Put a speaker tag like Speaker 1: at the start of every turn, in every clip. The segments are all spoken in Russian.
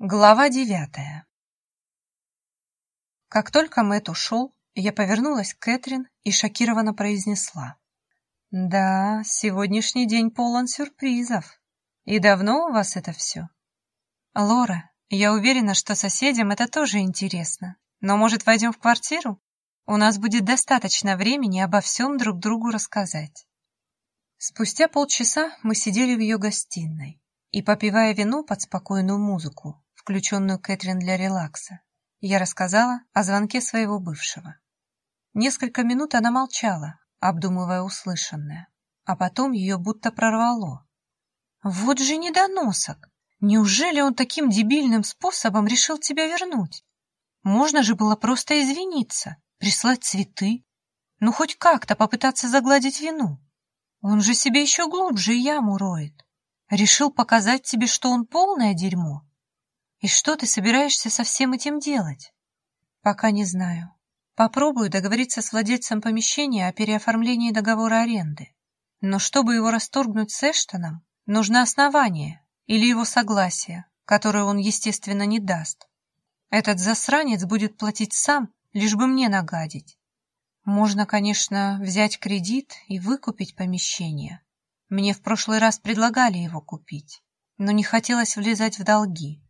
Speaker 1: Глава девятая Как только Мэтт ушел, я повернулась к Кэтрин и шокированно произнесла. «Да, сегодняшний день полон сюрпризов. И давно у вас это все?» «Лора, я уверена, что соседям это тоже интересно. Но, может, войдем в квартиру? У нас будет достаточно времени обо всем друг другу рассказать». Спустя полчаса мы сидели в ее гостиной и, попивая вино под спокойную музыку, включенную Кэтрин для релакса, я рассказала о звонке своего бывшего. Несколько минут она молчала, обдумывая услышанное, а потом ее будто прорвало. «Вот же недоносок! Неужели он таким дебильным способом решил тебя вернуть? Можно же было просто извиниться, прислать цветы, ну хоть как-то попытаться загладить вину. Он же себе еще глубже яму роет. Решил показать тебе, что он полное дерьмо. И что ты собираешься со всем этим делать? Пока не знаю. Попробую договориться с владельцем помещения о переоформлении договора аренды. Но чтобы его расторгнуть с Эштоном, нужно основание или его согласие, которое он, естественно, не даст. Этот засранец будет платить сам, лишь бы мне нагадить. Можно, конечно, взять кредит и выкупить помещение. Мне в прошлый раз предлагали его купить, но не хотелось влезать в долги.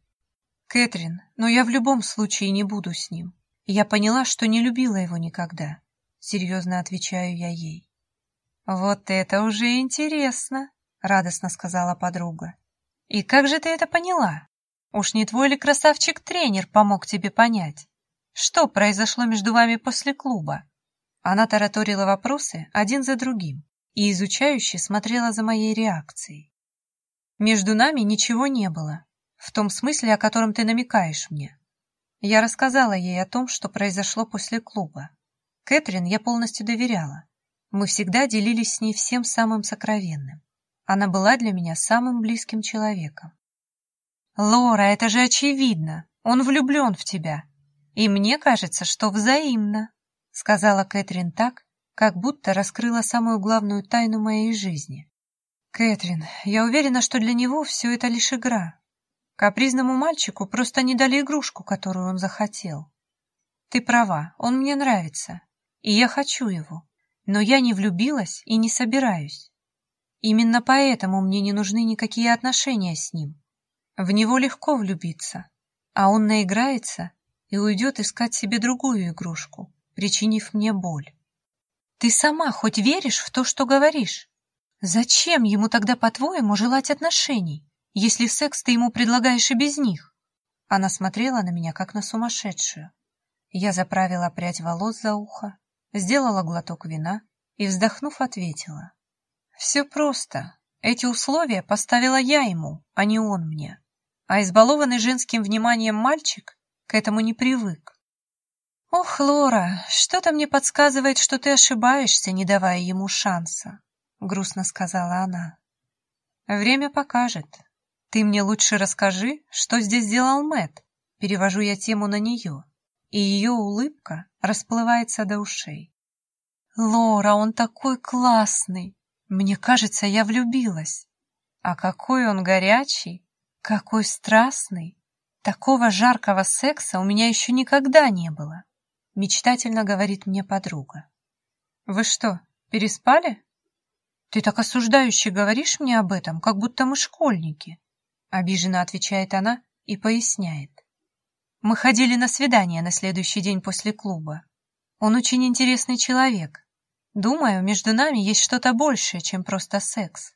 Speaker 1: Кэтрин, но я в любом случае не буду с ним. Я поняла, что не любила его никогда. Серьезно отвечаю я ей. Вот это уже интересно, радостно сказала подруга. И как же ты это поняла? Уж не твой ли красавчик-тренер помог тебе понять? Что произошло между вами после клуба? Она тараторила вопросы один за другим и изучающе смотрела за моей реакцией. Между нами ничего не было, в том смысле, о котором ты намекаешь мне. Я рассказала ей о том, что произошло после клуба. Кэтрин я полностью доверяла. Мы всегда делились с ней всем самым сокровенным. Она была для меня самым близким человеком. «Лора, это же очевидно! Он влюблен в тебя. И мне кажется, что взаимно», сказала Кэтрин так, как будто раскрыла самую главную тайну моей жизни. «Кэтрин, я уверена, что для него все это лишь игра, Капризному мальчику просто не дали игрушку, которую он захотел. Ты права, он мне нравится, и я хочу его, но я не влюбилась и не собираюсь. Именно поэтому мне не нужны никакие отношения с ним. В него легко влюбиться, а он наиграется и уйдет искать себе другую игрушку, причинив мне боль. Ты сама хоть веришь в то, что говоришь? Зачем ему тогда, по-твоему, желать отношений? Если секс ты ему предлагаешь и без них?» Она смотрела на меня, как на сумасшедшую. Я заправила прядь волос за ухо, сделала глоток вина и, вздохнув, ответила. «Все просто. Эти условия поставила я ему, а не он мне. А избалованный женским вниманием мальчик к этому не привык. «Ох, Лора, что-то мне подсказывает, что ты ошибаешься, не давая ему шанса», — грустно сказала она. «Время покажет. «Ты мне лучше расскажи, что здесь делал Мэт. Перевожу я тему на нее, и ее улыбка расплывается до ушей. «Лора, он такой классный! Мне кажется, я влюбилась. А какой он горячий, какой страстный! Такого жаркого секса у меня еще никогда не было!» Мечтательно говорит мне подруга. «Вы что, переспали?» «Ты так осуждающе говоришь мне об этом, как будто мы школьники!» Обиженно отвечает она и поясняет. Мы ходили на свидание на следующий день после клуба. Он очень интересный человек. Думаю, между нами есть что-то большее, чем просто секс.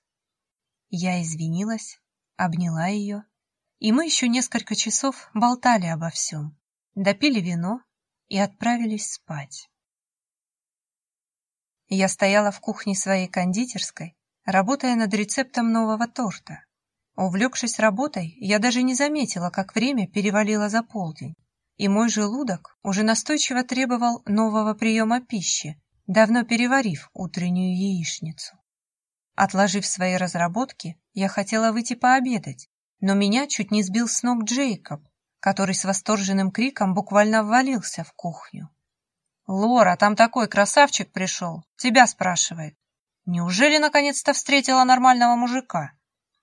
Speaker 1: Я извинилась, обняла ее, и мы еще несколько часов болтали обо всем, допили вино и отправились спать. Я стояла в кухне своей кондитерской, работая над рецептом нового торта. Увлекшись работой, я даже не заметила, как время перевалило за полдень, и мой желудок уже настойчиво требовал нового приема пищи, давно переварив утреннюю яичницу. Отложив свои разработки, я хотела выйти пообедать, но меня чуть не сбил с ног Джейкоб, который с восторженным криком буквально ввалился в кухню. «Лора, там такой красавчик пришел, тебя спрашивает. Неужели наконец-то встретила нормального мужика?»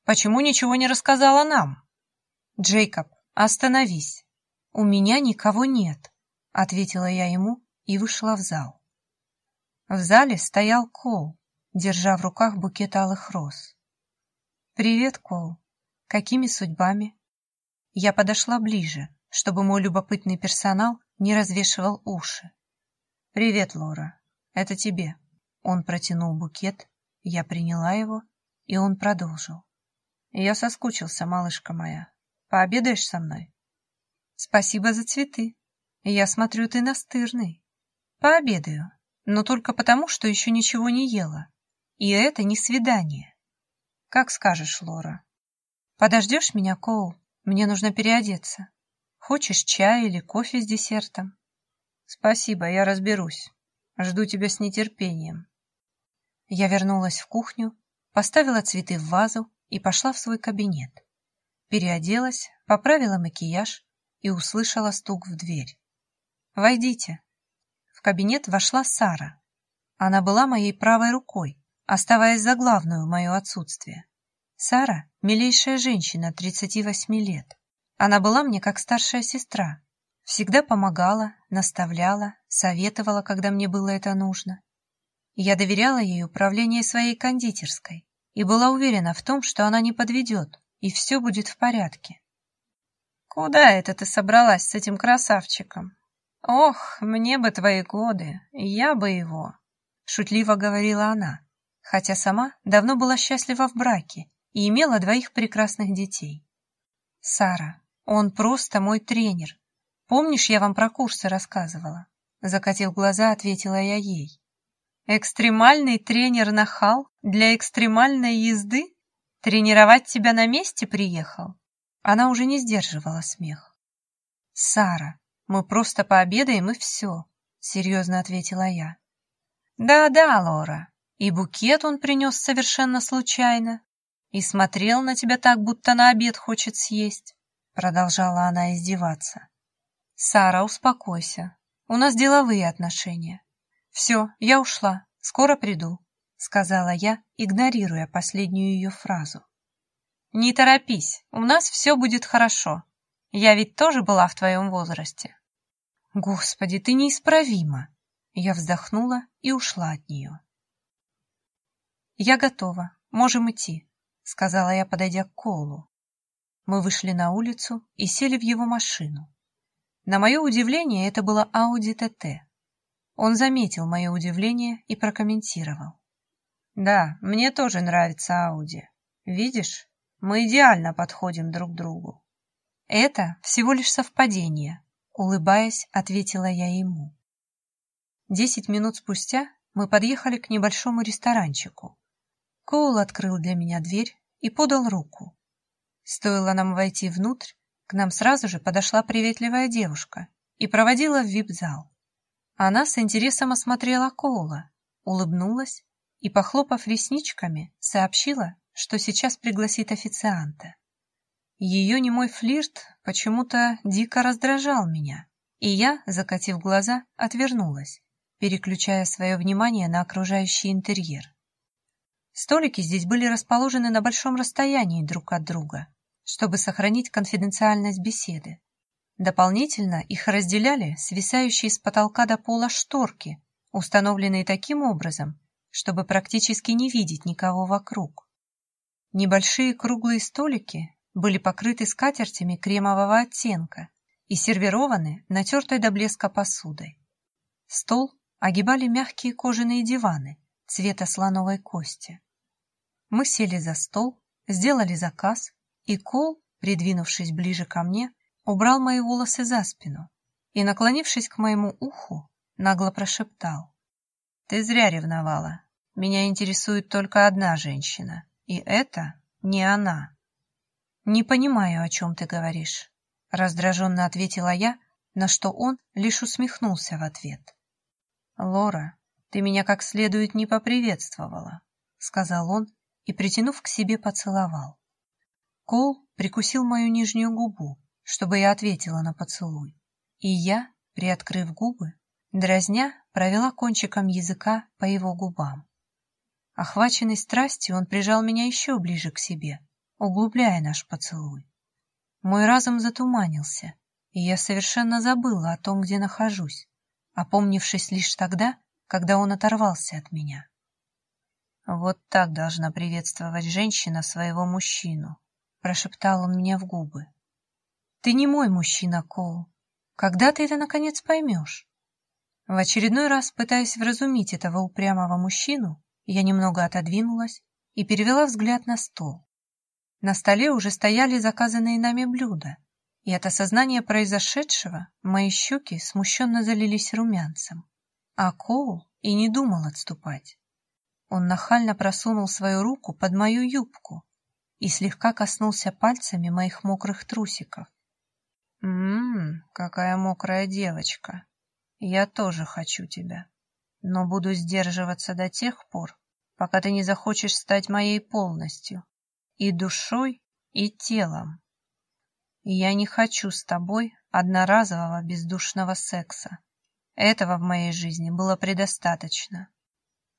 Speaker 1: Почему ничего не рассказала нам? Джейкоб, «Остановись! У меня никого нет!» — ответила я ему и вышла в зал. В зале стоял Кол, держа в руках букет алых роз. «Привет, Кол. Какими судьбами?» Я подошла ближе, чтобы мой любопытный персонал не развешивал уши. «Привет, Лора. Это тебе». Он протянул букет, я приняла его, и он продолжил. «Я соскучился, малышка моя. Пообедаешь со мной?» «Спасибо за цветы. Я смотрю, ты настырный. Пообедаю, но только потому, что еще ничего не ела. И это не свидание. Как скажешь, Лора. Подождешь меня, Коул? Мне нужно переодеться. Хочешь чай или кофе с десертом? Спасибо, я разберусь. Жду тебя с нетерпением. Я вернулась в кухню, поставила цветы в вазу и пошла в свой кабинет. Переоделась, поправила макияж и услышала стук в дверь. «Войдите». В кабинет вошла Сара. Она была моей правой рукой, оставаясь за главную в мое отсутствие. Сара — милейшая женщина 38 лет. Она была мне как старшая сестра. Всегда помогала, наставляла, советовала, когда мне было это нужно. Я доверяла ей управление своей кондитерской и была уверена в том, что она не подведет, и все будет в порядке. «Куда это ты собралась с этим красавчиком? Ох, мне бы твои годы, я бы его!» Шутливо говорила она, хотя сама давно была счастлива в браке и имела двоих прекрасных детей. «Сара, он просто мой тренер. Помнишь, я вам про курсы рассказывала?» Закатив глаза, ответила я ей. Экстремальный тренер нахал для экстремальной езды? Тренировать тебя на месте приехал? Она уже не сдерживала смех. Сара, мы просто пообедаем и все, серьезно ответила я. Да-да, Лора, и букет он принес совершенно случайно, и смотрел на тебя так, будто на обед хочет съесть, продолжала она издеваться. Сара, успокойся, у нас деловые отношения. «Все, я ушла. Скоро приду», — сказала я, игнорируя последнюю ее фразу. «Не торопись, у нас все будет хорошо. Я ведь тоже была в твоем возрасте». «Господи, ты неисправима!» Я вздохнула и ушла от нее. «Я готова, можем идти», — сказала я, подойдя к Колу. Мы вышли на улицу и сели в его машину. На мое удивление, это было Ауди ТТ. Он заметил мое удивление и прокомментировал. «Да, мне тоже нравится Ауди. Видишь, мы идеально подходим друг другу». «Это всего лишь совпадение», — улыбаясь, ответила я ему. Десять минут спустя мы подъехали к небольшому ресторанчику. Коул открыл для меня дверь и подал руку. Стоило нам войти внутрь, к нам сразу же подошла приветливая девушка и проводила в вип-зал. Она с интересом осмотрела Коула, улыбнулась и, похлопав ресничками, сообщила, что сейчас пригласит официанта. Ее немой флирт почему-то дико раздражал меня, и я, закатив глаза, отвернулась, переключая свое внимание на окружающий интерьер. Столики здесь были расположены на большом расстоянии друг от друга, чтобы сохранить конфиденциальность беседы. Дополнительно их разделяли свисающие с потолка до пола шторки, установленные таким образом, чтобы практически не видеть никого вокруг. Небольшие круглые столики были покрыты скатертями кремового оттенка и сервированы натертой до блеска посудой. Стол огибали мягкие кожаные диваны цвета слоновой кости. Мы сели за стол, сделали заказ, и Кол, придвинувшись ближе ко мне, убрал мои волосы за спину и, наклонившись к моему уху, нагло прошептал. «Ты зря ревновала. Меня интересует только одна женщина, и это не она». «Не понимаю, о чем ты говоришь», — раздраженно ответила я, на что он лишь усмехнулся в ответ. «Лора, ты меня как следует не поприветствовала», — сказал он и, притянув к себе, поцеловал. Кол прикусил мою нижнюю губу, чтобы я ответила на поцелуй. И я, приоткрыв губы, дразня, провела кончиком языка по его губам. Охваченный страстью, он прижал меня еще ближе к себе, углубляя наш поцелуй. Мой разум затуманился, и я совершенно забыла о том, где нахожусь, опомнившись лишь тогда, когда он оторвался от меня. «Вот так должна приветствовать женщина своего мужчину», — прошептал он мне в губы. «Ты не мой мужчина, Коул. Когда ты это, наконец, поймешь?» В очередной раз, пытаясь вразумить этого упрямого мужчину, я немного отодвинулась и перевела взгляд на стол. На столе уже стояли заказанные нами блюда, и от осознания произошедшего мои щеки смущенно залились румянцем. А Коул и не думал отступать. Он нахально просунул свою руку под мою юбку и слегка коснулся пальцами моих мокрых трусиков. «Ммм, какая мокрая девочка! Я тоже хочу тебя, но буду сдерживаться до тех пор, пока ты не захочешь стать моей полностью, и душой, и телом. Я не хочу с тобой одноразового бездушного секса. Этого в моей жизни было предостаточно.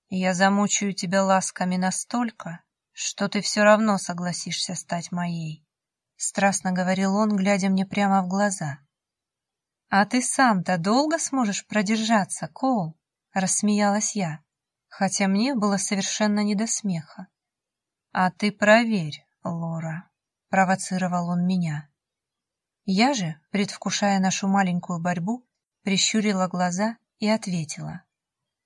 Speaker 1: Я замучаю тебя ласками настолько, что ты все равно согласишься стать моей. Страстно говорил он, глядя мне прямо в глаза. А ты сам-то долго сможешь продержаться, Коул? Рассмеялась я, хотя мне было совершенно не до смеха. А ты проверь, Лора, провоцировал он меня. Я же, предвкушая нашу маленькую борьбу, прищурила глаза и ответила.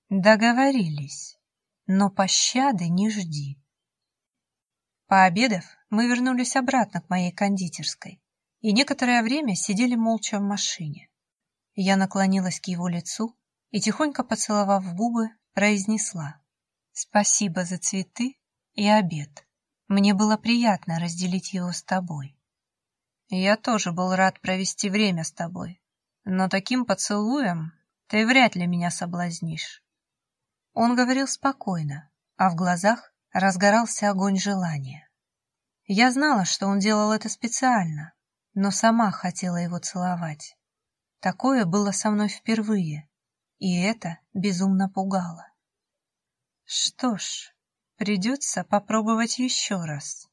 Speaker 1: Договорились, но пощады не жди. Пообедав, мы вернулись обратно к моей кондитерской и некоторое время сидели молча в машине. Я наклонилась к его лицу и, тихонько поцеловав в губы, произнесла «Спасибо за цветы и обед. Мне было приятно разделить его с тобой». «Я тоже был рад провести время с тобой, но таким поцелуем ты вряд ли меня соблазнишь». Он говорил спокойно, а в глазах разгорался огонь желания. Я знала, что он делал это специально, но сама хотела его целовать. Такое было со мной впервые, и это безумно пугало. Что ж, придется попробовать еще раз.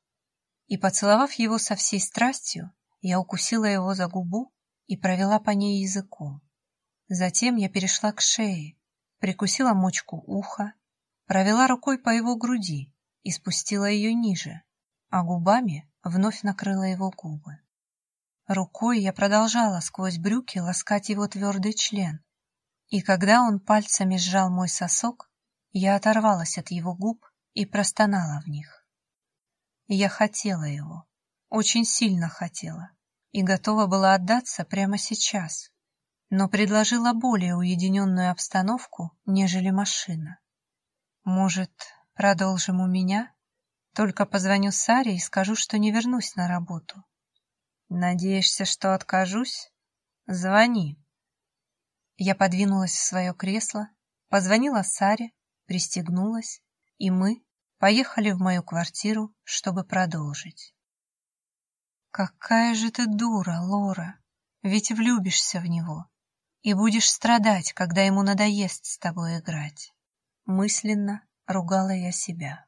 Speaker 1: И, поцеловав его со всей страстью, я укусила его за губу и провела по ней языком. Затем я перешла к шее, прикусила мочку уха, провела рукой по его груди и спустила ее ниже, а губами вновь накрыла его губы. Рукой я продолжала сквозь брюки ласкать его твердый член, и когда он пальцами сжал мой сосок, я оторвалась от его губ и простонала в них. Я хотела его, очень сильно хотела, и готова была отдаться прямо сейчас, но предложила более уединенную обстановку, нежели машина. Может, продолжим у меня? Только позвоню Саре и скажу, что не вернусь на работу. Надеешься, что откажусь? Звони. Я подвинулась в свое кресло, позвонила Саре, пристегнулась, и мы поехали в мою квартиру, чтобы продолжить. Какая же ты дура, Лора, ведь влюбишься в него и будешь страдать, когда ему надоест с тобой играть. Мысленно ругала я себя.